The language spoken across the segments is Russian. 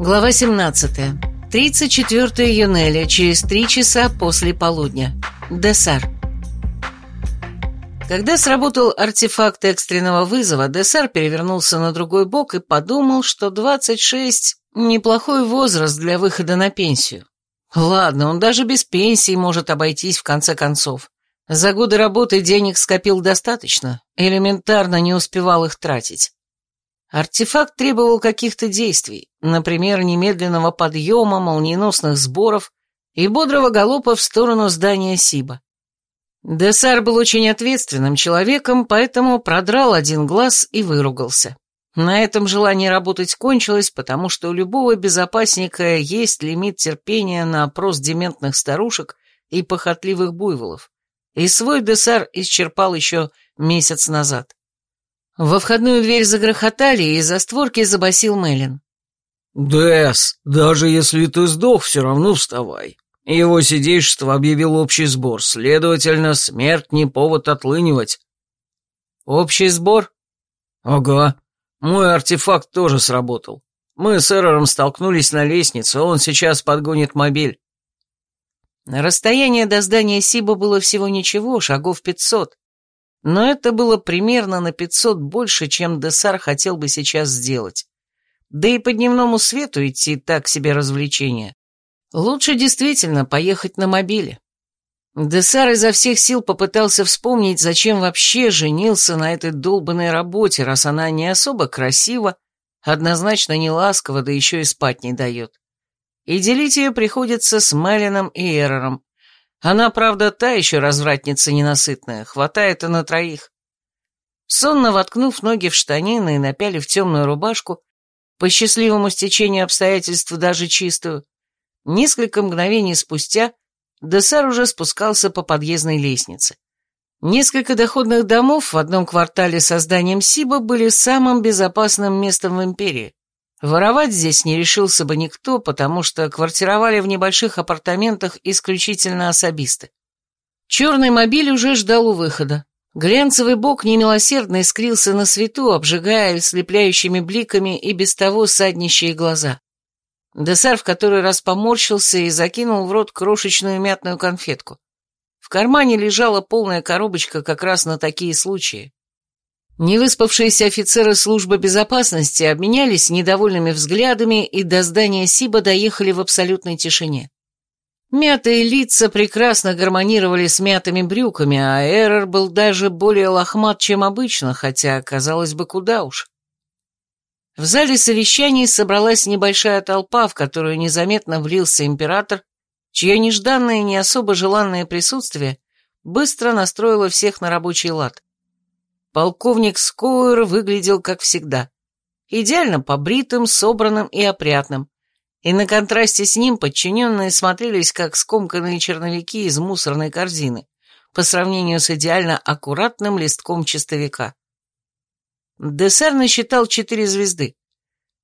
Глава 17. 34 июня, через три часа после полудня. Десар. Когда сработал артефакт экстренного вызова, Десар перевернулся на другой бок и подумал, что 26 – неплохой возраст для выхода на пенсию. Ладно, он даже без пенсии может обойтись в конце концов. За годы работы денег скопил достаточно, элементарно не успевал их тратить. Артефакт требовал каких-то действий, например, немедленного подъема, молниеносных сборов и бодрого галопа в сторону здания Сиба. Десар был очень ответственным человеком, поэтому продрал один глаз и выругался. На этом желание работать кончилось, потому что у любого безопасника есть лимит терпения на опрос дементных старушек и похотливых буйволов, и свой Десар исчерпал еще месяц назад. Во входную дверь загрохотали, и за створки забасил Мелин. «Дэс, даже если ты сдох, все равно вставай. Его сидейшество объявил общий сбор, следовательно, смерть не повод отлынивать». «Общий сбор?» «Ага. Мой артефакт тоже сработал. Мы с Эрором столкнулись на лестнице, он сейчас подгонит мобиль». Расстояние до здания Сиба было всего ничего, шагов пятьсот. Но это было примерно на 500 больше, чем Десар хотел бы сейчас сделать. Да и по дневному свету идти так себе развлечение. Лучше действительно поехать на мобиле. Десар изо всех сил попытался вспомнить, зачем вообще женился на этой долбанной работе, раз она не особо красива, однозначно не ласкова, да еще и спать не дает. И делить ее приходится с Мелином и Эрором, она, правда, та еще развратница ненасытная, хватает и на троих. Сонно воткнув ноги в штанины и напялив темную рубашку, по счастливому стечению обстоятельств даже чистую, несколько мгновений спустя Десар уже спускался по подъездной лестнице. Несколько доходных домов в одном квартале со зданием Сиба были самым безопасным местом в империи. Воровать здесь не решился бы никто, потому что квартировали в небольших апартаментах исключительно особисты. Черный мобиль уже ждал у выхода. Глянцевый бок немилосердно искрился на свету, обжигая слепляющими бликами и без того саднищие глаза. Десар в который раз поморщился и закинул в рот крошечную мятную конфетку. В кармане лежала полная коробочка как раз на такие случаи. Невыспавшиеся офицеры службы безопасности обменялись недовольными взглядами и до здания Сиба доехали в абсолютной тишине. Мятые лица прекрасно гармонировали с мятыми брюками, а Эррор был даже более лохмат, чем обычно, хотя, казалось бы, куда уж. В зале совещаний собралась небольшая толпа, в которую незаметно влился император, чье нежданное и не особо желанное присутствие быстро настроило всех на рабочий лад. Полковник Скоуэр выглядел как всегда. Идеально побритым, собранным и опрятным. И на контрасте с ним подчиненные смотрелись как скомканные черновики из мусорной корзины по сравнению с идеально аккуратным листком чистовика. Десер насчитал четыре звезды.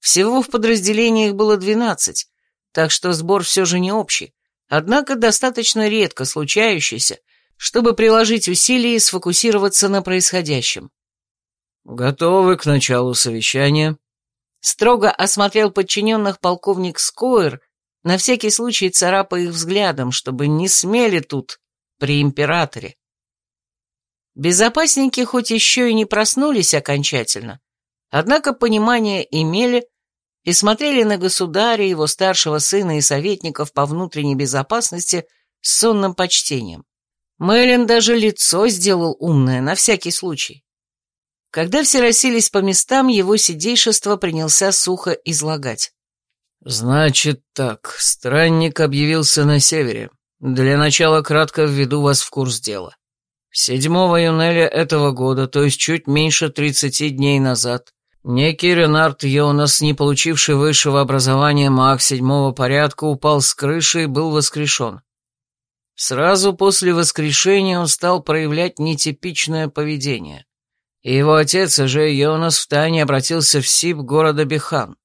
Всего в подразделении их было двенадцать, так что сбор все же не общий, однако достаточно редко случающийся, чтобы приложить усилия и сфокусироваться на происходящем. «Готовы к началу совещания?» Строго осмотрел подчиненных полковник Скоер, на всякий случай царапая их взглядом, чтобы не смели тут при императоре. Безопасники хоть еще и не проснулись окончательно, однако понимание имели и смотрели на государя, его старшего сына и советников по внутренней безопасности с сонным почтением. Мэлен даже лицо сделал умное, на всякий случай. Когда все расселись по местам, его сидейшество принялся сухо излагать. «Значит так, странник объявился на севере. Для начала кратко введу вас в курс дела. 7 июня этого года, то есть чуть меньше 30 дней назад, некий Ренард Йонас, не получивший высшего образования маг седьмого порядка, упал с крыши и был воскрешен. Сразу после воскрешения он стал проявлять нетипичное поведение. И его отец, же Йонас, в тайне обратился в СИП города Бихан.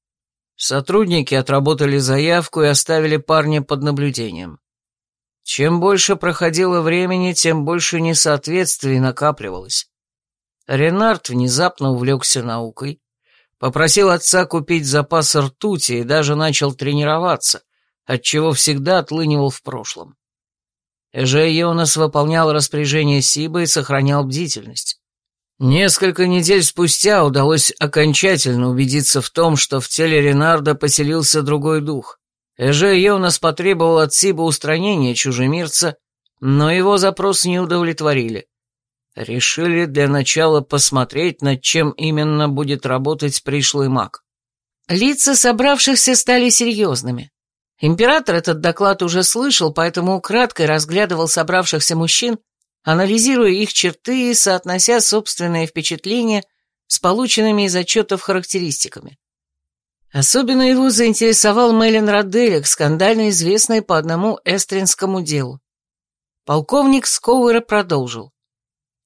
Сотрудники отработали заявку и оставили парня под наблюдением. Чем больше проходило времени, тем больше несоответствий накапливалось. Ренард внезапно увлекся наукой, Попросил отца купить запас ртути и даже начал тренироваться, отчего всегда отлынивал в прошлом. Эже Йонас выполнял распоряжение Сиба и сохранял бдительность. Несколько недель спустя удалось окончательно убедиться в том, что в теле Ренарда поселился другой дух. Эже Йонас потребовал от Сиба устранения чужемирца, но его запрос не удовлетворили. Решили для начала посмотреть, над чем именно будет работать пришлый маг. Лица собравшихся стали серьезными. Император этот доклад уже слышал, поэтому украдкой разглядывал собравшихся мужчин, анализируя их черты и соотнося собственные впечатления с полученными из отчетов характеристиками. Особенно его заинтересовал Мелин Роделик, скандально известный по одному эстринскому делу. Полковник Скоуэра продолжил.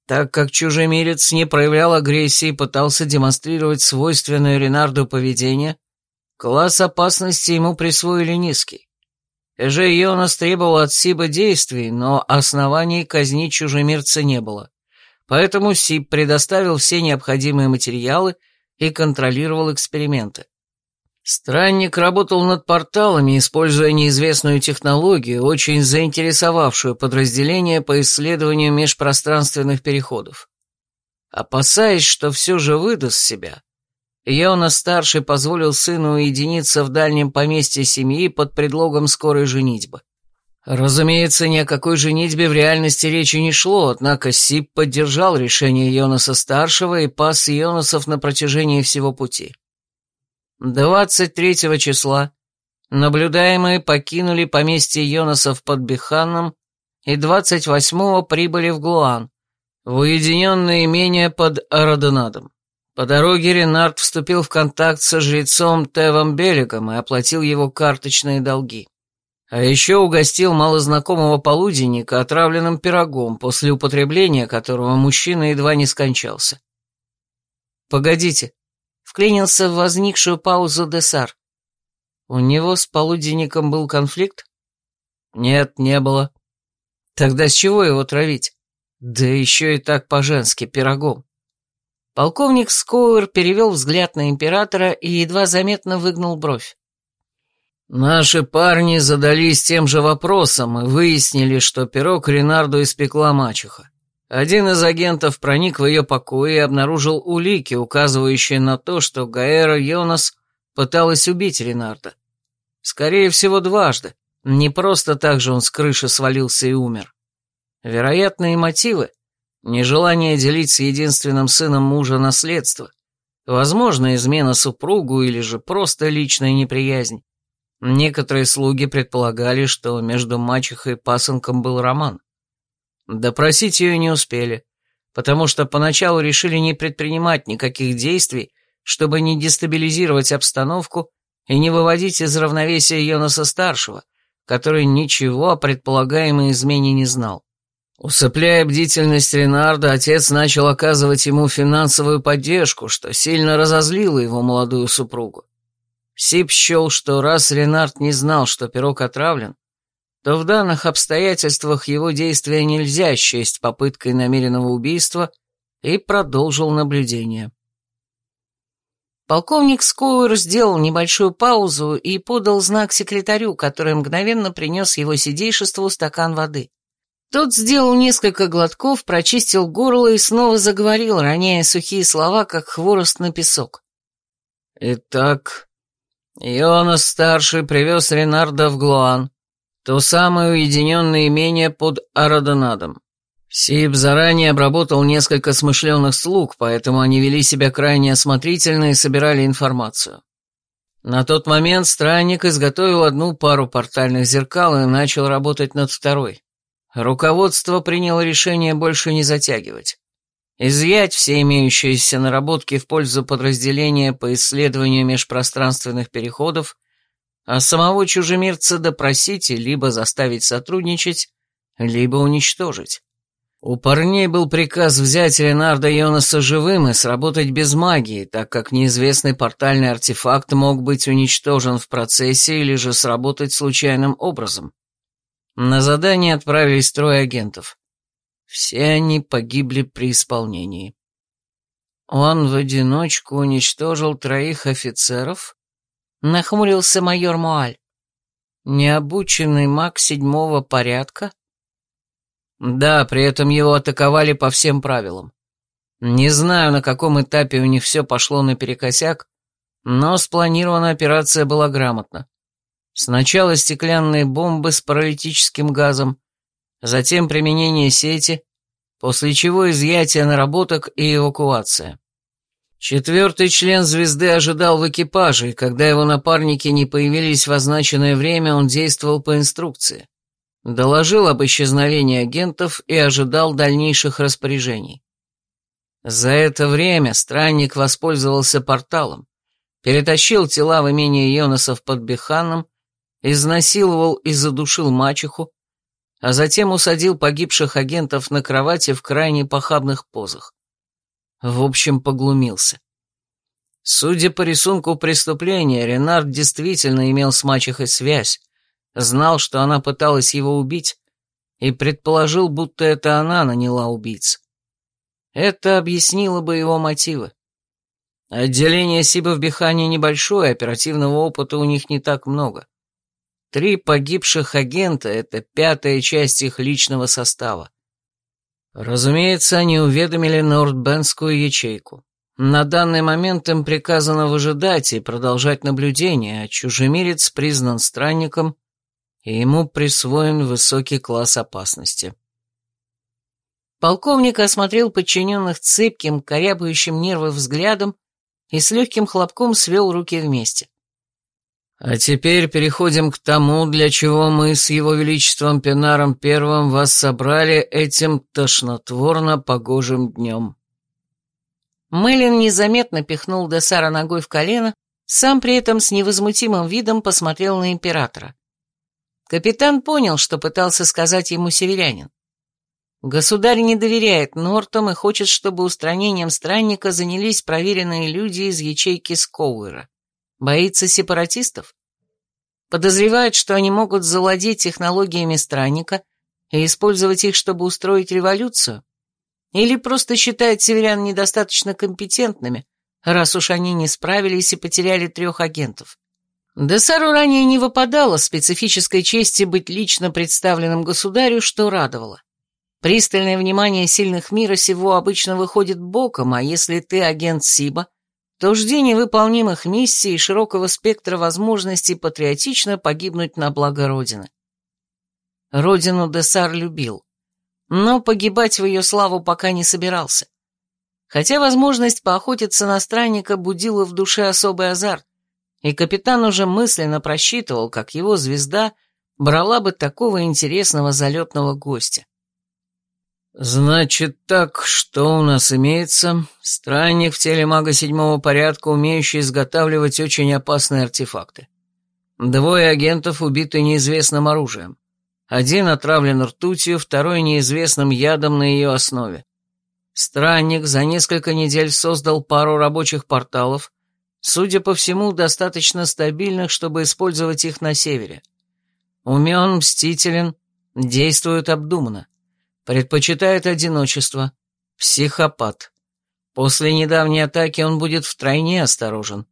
Так как чужемирец не проявлял агрессии и пытался демонстрировать свойственное Ренарду поведение, класс опасности ему присвоили низкий. Эже Йонас требовал от Сиба действий, но оснований казнить чужемирца не было. Поэтому Сиб предоставил все необходимые материалы и контролировал эксперименты. Странник работал над порталами, используя неизвестную технологию, очень заинтересовавшую подразделение по исследованию межпространственных переходов. Опасаясь, что все же выдаст себя, Йона-старший позволил сыну уединиться в дальнем поместье семьи под предлогом скорой женитьбы. Разумеется, ни о какой женитьбе в реальности речи не шло, однако Сип поддержал решение Йонаса-старшего и пас Йонасов на протяжении всего пути. 23 числа наблюдаемые покинули поместье Йонасов под Биханном и 28-го прибыли в Глуан, в уединенное имение под Ародонадом. По дороге Ренард вступил в контакт со жрецом Тевом Беликом и оплатил его карточные долги. А еще угостил малознакомого полуденника отравленным пирогом, после употребления которого мужчина едва не скончался. «Погодите», Вклинился в возникшую паузу Десар. У него с полуденником был конфликт? Нет, не было. Тогда с чего его травить? Да еще и так по-женски, пирогом. Полковник Скоуэр перевел взгляд на императора и едва заметно выгнул бровь. Наши парни задались тем же вопросом и выяснили, что пирог Ренарду испекла мачеха. Один из агентов проник в ее покои и обнаружил улики, указывающие на то, что Гаэра Йонас пыталась убить Ренарда. Скорее всего, дважды. Не просто так же он с крыши свалился и умер. Вероятные мотивы — нежелание делить с единственным сыном мужа наследство, возможно, измена супругу или же просто личная неприязнь. Некоторые слуги предполагали, что между мачехой и пасынком был роман. Допросить ее не успели, потому что поначалу решили не предпринимать никаких действий, чтобы не дестабилизировать обстановку и не выводить из равновесия Йонаса-старшего, который ничего о предполагаемой измене не знал. Усыпляя бдительность Ренарда, отец начал оказывать ему финансовую поддержку, что сильно разозлило его молодую супругу. Сип счел, что раз Ренард не знал, что пирог отравлен, то в данных обстоятельствах его действия нельзя счесть попыткой намеренного убийства и продолжил наблюдение. Полковник Скоуэр сделал небольшую паузу и подал знак секретарю, который мгновенно принес его сидейшеству стакан воды. Тот сделал несколько глотков, прочистил горло и снова заговорил, роняя сухие слова, как хворост на песок. «Итак, Йонас-старший привез Ренарда в Глуан, то самое уединенное имение под Ародонадом. Сип заранее обработал несколько смышленных слуг, поэтому они вели себя крайне осмотрительно и собирали информацию. На тот момент странник изготовил одну пару портальных зеркал и начал работать над второй. Руководство приняло решение больше не затягивать. Изъять все имеющиеся наработки в пользу подразделения по исследованию межпространственных переходов а самого чужемирца допросить и либо заставить сотрудничать, либо уничтожить. У парней был приказ взять Ренарда Йонаса живым и сработать без магии, так как неизвестный портальный артефакт мог быть уничтожен в процессе или же сработать случайным образом. На задание отправились трое агентов. Все они погибли при исполнении. Он в одиночку уничтожил троих офицеров? Нахмурился майор Муаль. Необученный маг седьмого порядка? Да, при этом его атаковали по всем правилам. Не знаю, на каком этапе у них все пошло наперекосяк, но спланирована операция была грамотна. Сначала стеклянные бомбы с паралитическим газом, затем применение сети, после чего изъятие наработок и эвакуация. Четвертый член «Звезды» ожидал в экипаже, и когда его напарники не появились в означенное время, он действовал по инструкции. Доложил об исчезновении агентов и ожидал дальнейших распоряжений. За это время странник воспользовался порталом, перетащил тела в имение Йонасов под Беханом, изнасиловал и задушил мачеху, а затем усадил погибших агентов на кровати в крайне похабных позах. В общем, поглумился. Судя по рисунку преступления, Ренард действительно имел с мачехой связь, знал, что она пыталась его убить, и предположил, будто это она наняла убийц. Это объяснило бы его мотивы. Отделение Сиба в Бихане небольшое, оперативного опыта у них не так много. Три погибших агента — это пятая часть их личного состава. Разумеется, они уведомили Нордбенскую ячейку. На данный момент им приказано выжидать и продолжать наблюдение, а чужемирец признан странником, и ему присвоен высокий класс опасности. Полковник осмотрел подчиненных цепким, корябающим нервы взглядом и с легким хлопком свел руки вместе. А теперь переходим к тому, для чего мы с его величеством Пенаром Первым вас собрали этим тошнотворно-погожим днем. Мэлен незаметно пихнул Десара ногой в колено, сам при этом с невозмутимым видом посмотрел на императора. Капитан понял, что пытался сказать ему северянин. Государь не доверяет Нортам и хочет, чтобы устранением странника занялись проверенные люди из ячейки Скоуэра. Боится сепаратистов? Подозревает, что они могут завладеть технологиями странника и использовать их, чтобы устроить революцию? Или просто считает северян недостаточно компетентными, раз уж они не справились и потеряли трех агентов? Десару ранее не выпадало специфической чести быть лично представленным государю, что радовало. Пристальное внимание сильных мира сего обычно выходит боком, а если ты агент Сиба, то жди невыполнимых миссий и широкого спектра возможностей патриотично погибнуть на благо Родины. Родину Десар любил, но погибать в ее славу пока не собирался. Хотя возможность поохотиться на странника будила в душе особый азарт, и капитан уже мысленно просчитывал, как его звезда брала бы такого интересного залетного гостя. «Значит так, что у нас имеется? Странник в теле мага седьмого порядка, умеющий изготавливать очень опасные артефакты. Двое агентов убиты неизвестным оружием. Один отравлен ртутью, второй неизвестным ядом на ее основе. Странник за несколько недель создал пару рабочих порталов, судя по всему, достаточно стабильных, чтобы использовать их на севере. Умен, мстителен, действует обдуманно. Предпочитает одиночество. Психопат. После недавней атаки он будет втройне осторожен.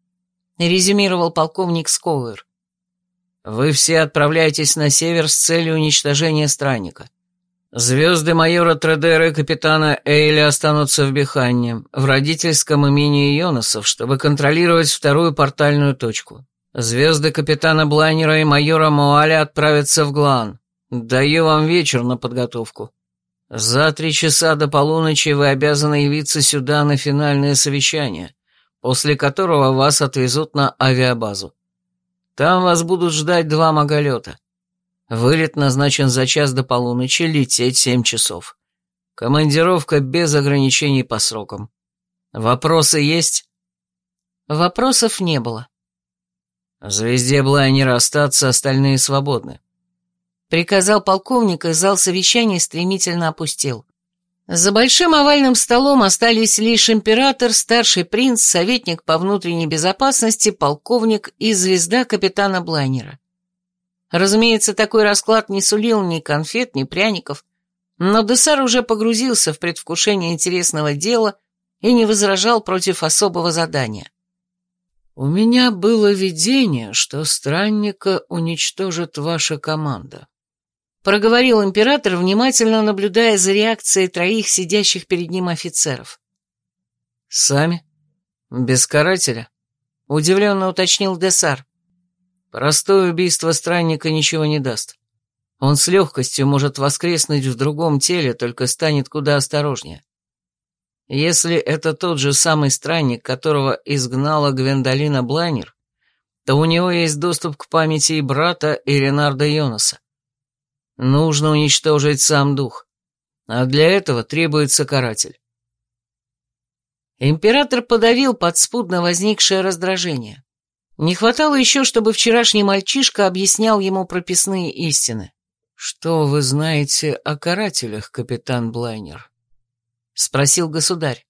Резюмировал полковник Скоуэр. Вы все отправляетесь на север с целью уничтожения странника. Звезды майора Тредера и капитана Эйля останутся в Биханне, в родительском имении Йонасов, чтобы контролировать вторую портальную точку. Звезды капитана Блайнера и майора Моаля отправятся в Глан. Даю вам вечер на подготовку. За три часа до полуночи вы обязаны явиться сюда на финальное совещание, после которого вас отвезут на авиабазу. Там вас будут ждать два маголета. Вылет назначен за час до полуночи, лететь семь часов. Командировка без ограничений по срокам. Вопросы есть? Вопросов не было. Звезде Блайнера остаться, остальные свободны. Приказал полковник, и зал совещаний стремительно опустел. За большим овальным столом остались лишь император, старший принц, советник по внутренней безопасности, полковник и звезда капитана Блайнера. Разумеется, такой расклад не сулил ни конфет, ни пряников, но Десар уже погрузился в предвкушение интересного дела и не возражал против особого задания. «У меня было видение, что странника уничтожит ваша команда», — проговорил император, внимательно наблюдая за реакцией троих сидящих перед ним офицеров. «Сами? Без карателя?» — удивленно уточнил Десар. «Простое убийство странника ничего не даст. Он с легкостью может воскреснуть в другом теле, только станет куда осторожнее. Если это тот же самый странник, которого изгнала Гвендолина Блайнер, то у него есть доступ к памяти и брата, и Ренарда Йонаса. Нужно уничтожить сам дух, а для этого требуется каратель. Император подавил подспудно возникшее раздражение. Не хватало еще, чтобы вчерашний мальчишка объяснял ему прописные истины. «Что вы знаете о карателях, капитан Блайнер?» — спросил государь.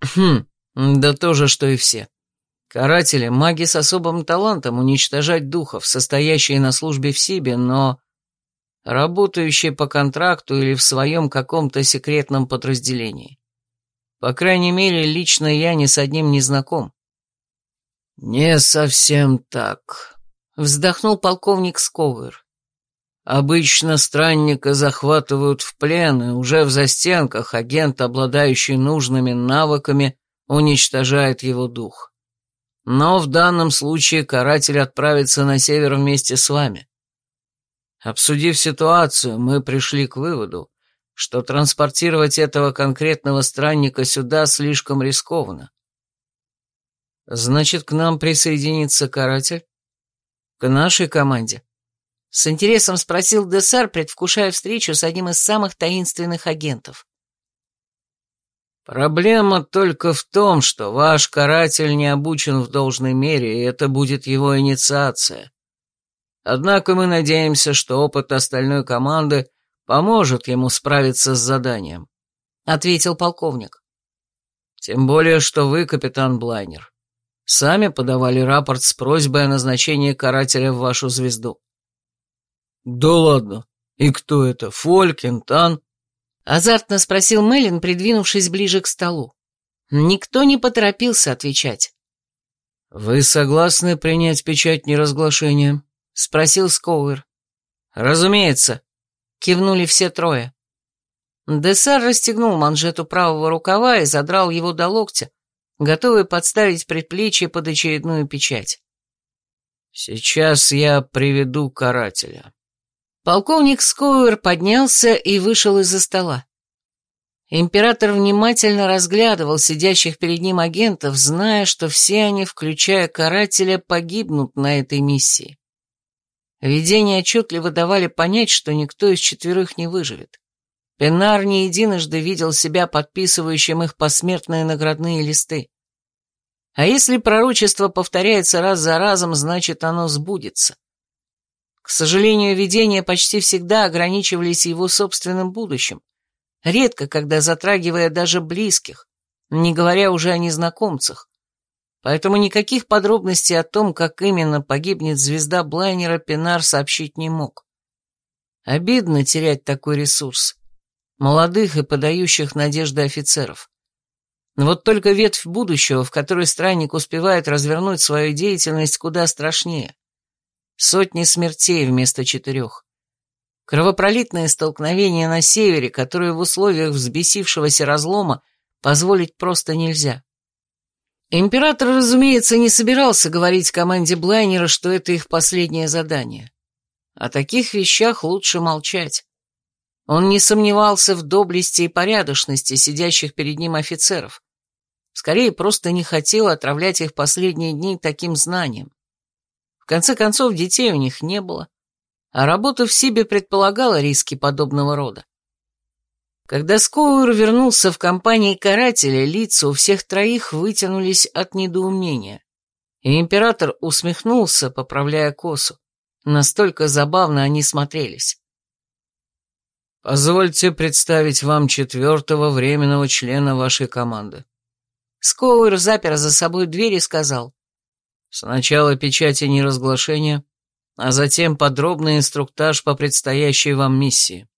«Хм, да то же, что и все. Каратели — маги с особым талантом уничтожать духов, состоящие на службе в себе, но работающие по контракту или в своем каком-то секретном подразделении. По крайней мере, лично я ни с одним не знаком». «Не совсем так», — вздохнул полковник Сковер. Обычно странника захватывают в плен, и уже в застенках агент, обладающий нужными навыками, уничтожает его дух. Но в данном случае каратель отправится на север вместе с вами. Обсудив ситуацию, мы пришли к выводу, что транспортировать этого конкретного странника сюда слишком рискованно. Значит, к нам присоединится каратель? К нашей команде? С интересом спросил Десар, предвкушая встречу с одним из самых таинственных агентов. «Проблема только в том, что ваш каратель не обучен в должной мере, и это будет его инициация. Однако мы надеемся, что опыт остальной команды поможет ему справиться с заданием», — ответил полковник. «Тем более, что вы, капитан Блайнер, сами подавали рапорт с просьбой о назначении карателя в вашу звезду». «Да ладно. И кто это? Фолькин, Тан?» Азартно спросил Мелин, придвинувшись ближе к столу. Никто не поторопился отвечать. «Вы согласны принять печать неразглашения?» — спросил Скоуэр. «Разумеется», — кивнули все трое. Десар расстегнул манжету правого рукава и задрал его до локтя, готовый подставить предплечье под очередную печать. «Сейчас я приведу карателя». Полковник Скоуэр поднялся и вышел из-за стола. Император внимательно разглядывал сидящих перед ним агентов, зная, что все они, включая карателя, погибнут на этой миссии. Видения отчетливо давали понять, что никто из четверых не выживет. Пенар не единожды видел себя подписывающим их посмертные наградные листы. А если пророчество повторяется раз за разом, значит оно сбудется. К сожалению, видения почти всегда ограничивались его собственным будущим, редко когда затрагивая даже близких, не говоря уже о незнакомцах. Поэтому никаких подробностей о том, как именно погибнет звезда Блайнера, Пинар сообщить не мог. Обидно терять такой ресурс. Молодых и подающих надежды офицеров. Но вот только ветвь будущего, в которой странник успевает развернуть свою деятельность, куда страшнее. Сотни смертей вместо четырех. Кровопролитные столкновения на севере, которые в условиях взбесившегося разлома позволить просто нельзя. Император, разумеется, не собирался говорить команде Блайнера, что это их последнее задание. О таких вещах лучше молчать. Он не сомневался в доблести и порядочности сидящих перед ним офицеров. Скорее, просто не хотел отравлять их последние дни таким знанием. В конце концов, детей у них не было, а работа в себе предполагала риски подобного рода. Когда Скоуэр вернулся в компании карателя, лица у всех троих вытянулись от недоумения, и император усмехнулся, поправляя косу. Настолько забавно они смотрелись. «Позвольте представить вам четвертого временного члена вашей команды». Скоуэр запер за собой дверь и сказал. Сначала печати неразглашения, а затем подробный инструктаж по предстоящей вам миссии.